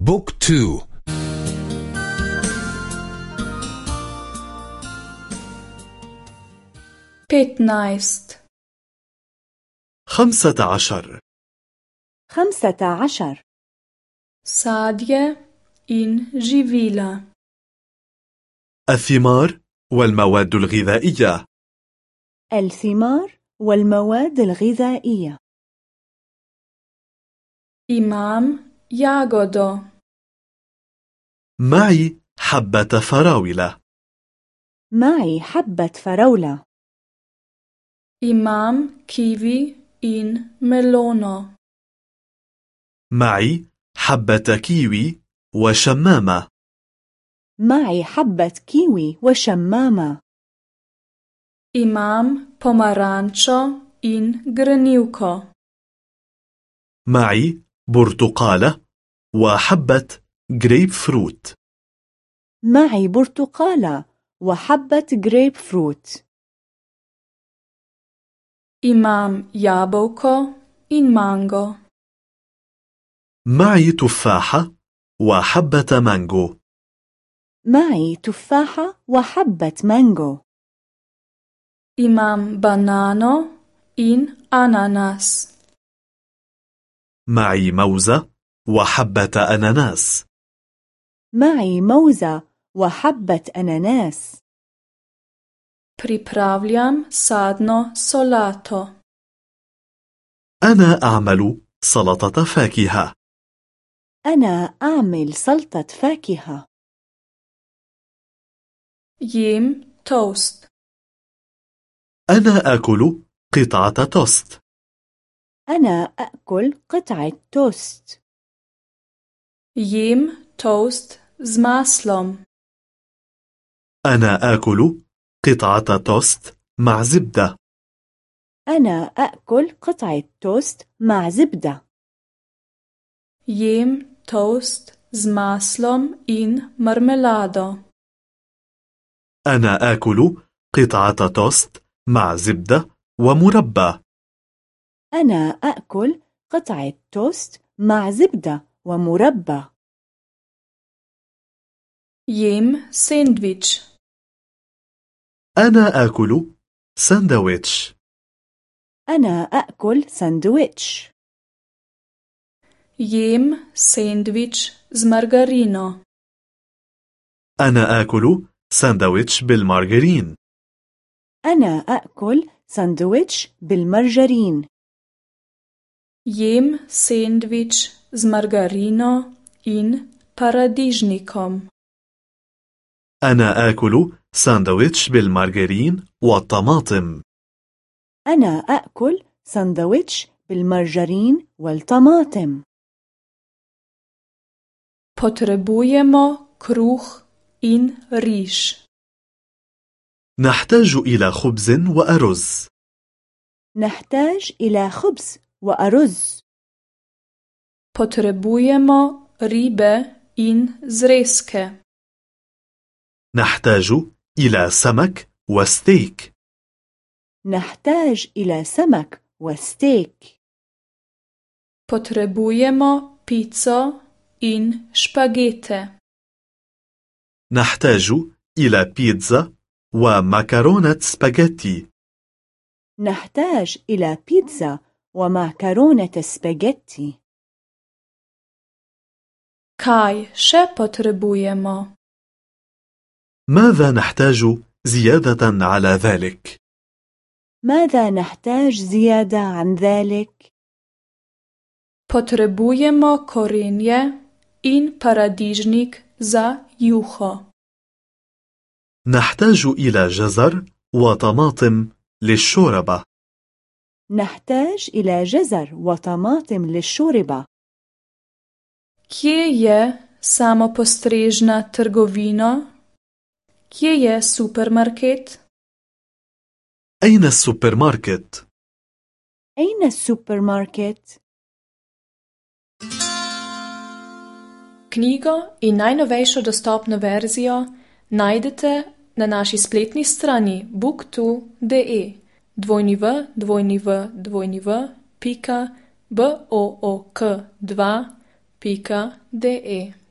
Book two. Petnajst خمسة عشر. خمسة عشر. Sadje in živila الثمار والمواد الغذائية. الثمار والمواد الغذائية. Imam jagodo معي حبة فراولة. معي حبة فراولة. Imam kivi in melono معي حبة كيوي وشمامة. معي حبة كيوي وشمامة. Imam pomarančo in grenivko معي برتقالة. وحبة جريب فروت معي برتقالة وحبة جريب فروت Imam jabolko in mango. معي تفاحة وحبة مانجو معي تفاحة وحبة مانجو إمام بانانو إن أناناس. معي موزة وحبة أناناس. معي موزة وحبة أناناس. Pripravljam sadno solato. أنا أعمل سلطة فاكهة. أنا أعمل سلطة فاكهة. Jem toast. أنا آكل قطعة توست. أنا آكل قطعة توست. Jem toast z maslom. أنا آكل قطعة توست مع زبدة أنا آكل قطعة توست مع زبدة Jem toast z maslom in marmelado. أنا آكل قطعة توست مع زبدة ومربى أنا آكل قطعة توست مع زبدة ومربى Jem sendvič. أنا آكل ساندويتش أنا آكل ساندويتش Jem sendvič z margarino. أنا آكل ساندويتش بالمارغرين أنا آكل ساندويتش بالمرجرين Jem sendvič z margarino in paradižnikom. أنا آكل ساندويتش بالمارغرين والطماطم أنا آكل ساندويتش بالمرجرين والطماطم Potrebujemo kruh in riž. نحتاج إلى خبز وأرز نحتاج إلى خبز وأرز Potrebujemo ribe in zrezke. نحتاج إلى سمك وستيك نحتاج إلى سمك وستيك Potrebujemo pico in špagete. نحتاج إلى بيتزا ومكرونة سباجيتي نحتاج إلى بيتزا ومعكرونة سباجيتي Kaj še potrebujemo? ماذا نحتاج زيادة على ذلك؟ ماذا نحتاج زيادة عن ذلك؟ Potrebujemo korenje in paradižnik za juho. نحتاج إلى جزر وطماطم للشوربة نحتاج إلى جزر وطماطم للشوربة Kje je samopostrežna trgovina? Kje je supermarket? أين السوبر ماركت؟ أين السوبر ماركت؟ Knjigo in najnovejšo dostopno verzijo najdete na naši spletni strani book2.de www.book2.de de